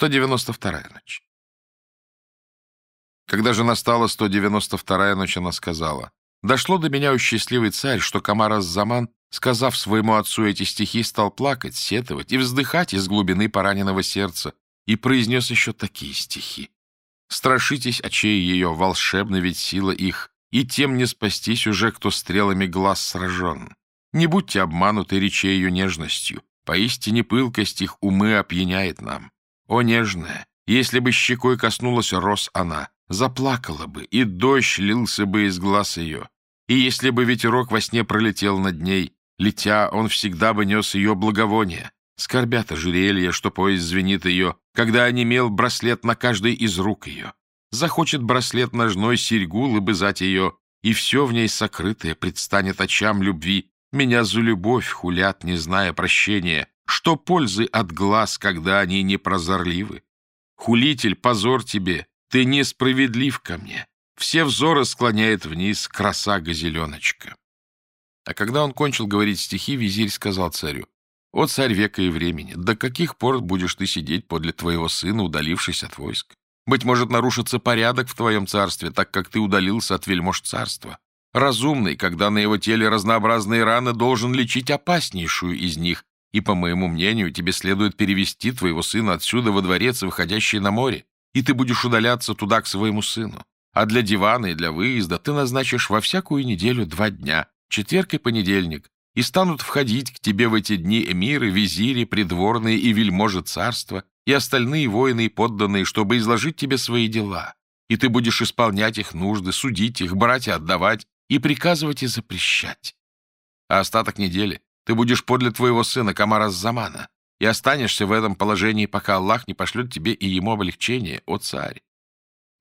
192-я ночь. Когда же настала 192-я ночь, она сказала, «Дошло до меня, у счастливый царь, что Камар Заман, сказав своему отцу эти стихи, стал плакать, сетовать и вздыхать из глубины пораненного сердца, и произнес еще такие стихи. Страшитесь очей ее, волшебна ведь сила их, и тем не спастись уже, кто стрелами глаз сражен. Не будьте обмануты речей ее нежностью, поистине пылкость их умы опьяняет нам. О, нежная, если бы щекой коснулась роз она, заплакала бы, и дождь лился бы из глаз ее. И если бы ветерок во сне пролетел над ней, летя, он всегда бы нес ее благовоние. Скорбят ожерелье, что поезд звенит ее, когда онемел браслет на каждой из рук ее. Захочет браслет ножной серьгу лыбызать ее, и все в ней сокрытое предстанет очам любви. Меня за любовь хулят, не зная прощения. Что пользы от глаз, когда они непрозорливы? Хулитель, позор тебе, ты несправедлив ко мне. Все взоры склоняет вниз краса газеленочка. А когда он кончил говорить стихи, визирь сказал царю, «О, царь века и времени, до каких пор будешь ты сидеть подле твоего сына, удалившись от войск? Быть может, нарушится порядок в твоем царстве, так как ты удалился от вельмож царства. Разумный, когда на его теле разнообразные раны, должен лечить опаснейшую из них, и, по моему мнению, тебе следует перевести твоего сына отсюда во дворец, выходящий на море, и ты будешь удаляться туда к своему сыну. А для дивана и для выезда ты назначишь во всякую неделю два дня, четверг и понедельник, и станут входить к тебе в эти дни эмиры, визири, придворные и вельможи царства, и остальные воины и подданные, чтобы изложить тебе свои дела. И ты будешь исполнять их нужды, судить их, брать и отдавать, и приказывать и запрещать. А остаток недели ты будешь подле твоего сына Камара Замана и останешься в этом положении, пока Аллах не пошлет тебе и ему облегчение, о царь.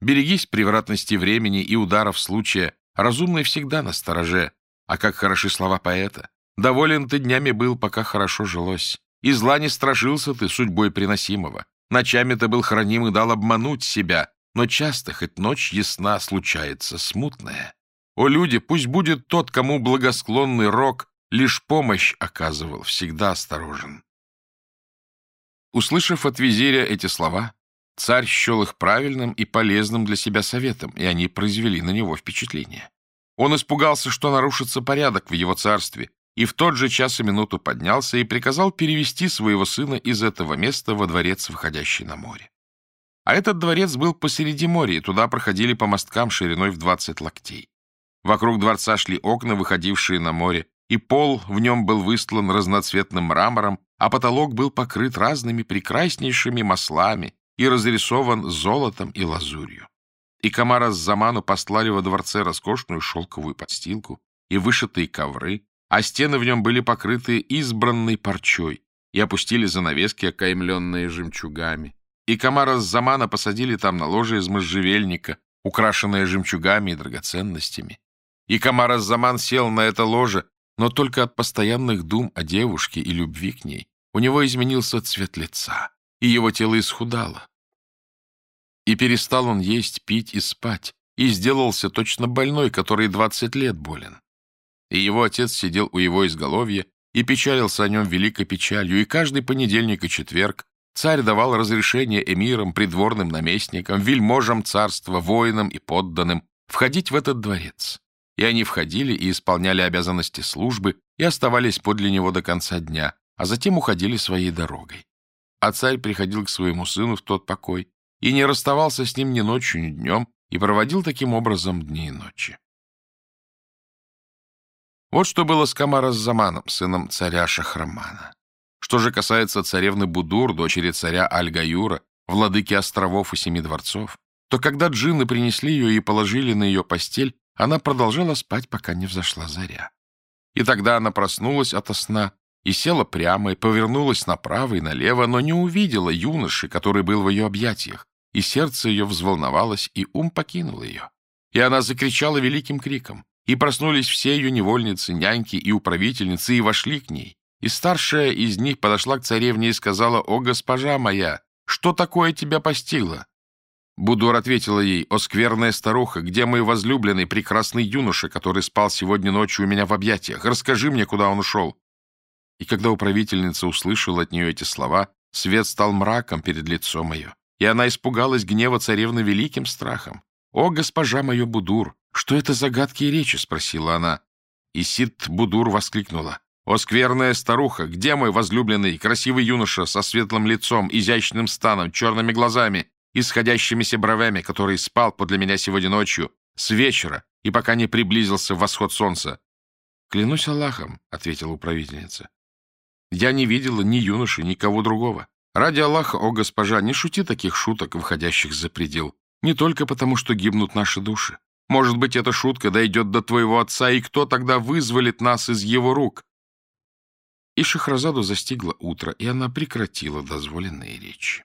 Берегись превратности времени и ударов случая, разумный всегда на стороже, а как хороши слова поэта. Доволен ты днями был, пока хорошо жилось, и зла не страшился ты судьбой приносимого. Ночами ты был храним и дал обмануть себя, но часто, хоть ночь ясна, случается смутная. О, люди, пусть будет тот, кому благосклонный рок лишь помощь оказывал, всегда осторожен. Услышав от визиря эти слова, царь счел их правильным и полезным для себя советом, и они произвели на него впечатление. Он испугался, что нарушится порядок в его царстве, и в тот же час и минуту поднялся и приказал перевести своего сына из этого места во дворец, выходящий на море. А этот дворец был посреди моря, и туда проходили по мосткам шириной в 20 локтей. Вокруг дворца шли окна, выходившие на море, и пол в нем был выстлан разноцветным мрамором, а потолок был покрыт разными прекраснейшими маслами и разрисован золотом и лазурью. И Камара с Заману послали во дворце роскошную шелковую подстилку и вышитые ковры, а стены в нем были покрыты избранной парчой и опустили занавески, окаймленные жемчугами. И Камара с Замана посадили там на ложе из можжевельника, украшенное жемчугами и драгоценностями. И Камара Заман сел на это ложе, но только от постоянных дум о девушке и любви к ней. У него изменился цвет лица, и его тело исхудало. И перестал он есть, пить и спать, и сделался точно больной, который двадцать лет болен. И его отец сидел у его изголовья и печалился о нем великой печалью, и каждый понедельник и четверг царь давал разрешение эмирам, придворным наместникам, вельможам царства, воинам и подданным входить в этот дворец и они входили и исполняли обязанности службы и оставались подле него до конца дня, а затем уходили своей дорогой. А царь приходил к своему сыну в тот покой и не расставался с ним ни ночью, ни днем, и проводил таким образом дни и ночи. Вот что было с Камара Заманом, сыном царя Шахрамана. Что же касается царевны Будур, дочери царя Аль-Гаюра, владыки островов и семи дворцов, то когда джинны принесли ее и положили на ее постель, она продолжала спать, пока не взошла заря. И тогда она проснулась ото сна и села прямо, и повернулась направо и налево, но не увидела юноши, который был в ее объятиях, и сердце ее взволновалось, и ум покинул ее. И она закричала великим криком, и проснулись все ее невольницы, няньки и управительницы, и вошли к ней. И старшая из них подошла к царевне и сказала, «О, госпожа моя, что такое тебя постигло? Будур ответила ей, «О, скверная старуха, где мой возлюбленный, прекрасный юноша, который спал сегодня ночью у меня в объятиях? Расскажи мне, куда он ушел». И когда управительница услышала от нее эти слова, Свет стал мраком перед лицом ее, и она испугалась гнева царевны великим страхом. «О, госпожа мое Будур, что это за гадкие речи?» — спросила она. И Сид Будур воскликнула. «О, скверная старуха, где мой возлюбленный, красивый юноша со светлым лицом, изящным станом, черными глазами, исходящимися бровями, который спал подле меня сегодня ночью, с вечера, и пока не приблизился восход солнца?» «Клянусь Аллахом», — ответила управительница. «Я не видела ни юноши, никого другого. Ради Аллаха, о госпожа, не шути таких шуток, выходящих за предел. Не только потому, что гибнут наши души. Может быть, эта шутка дойдет до твоего отца, и кто тогда вызволит нас из его рук?» И Шахразаду застигло утро, и она прекратила дозволенные речи.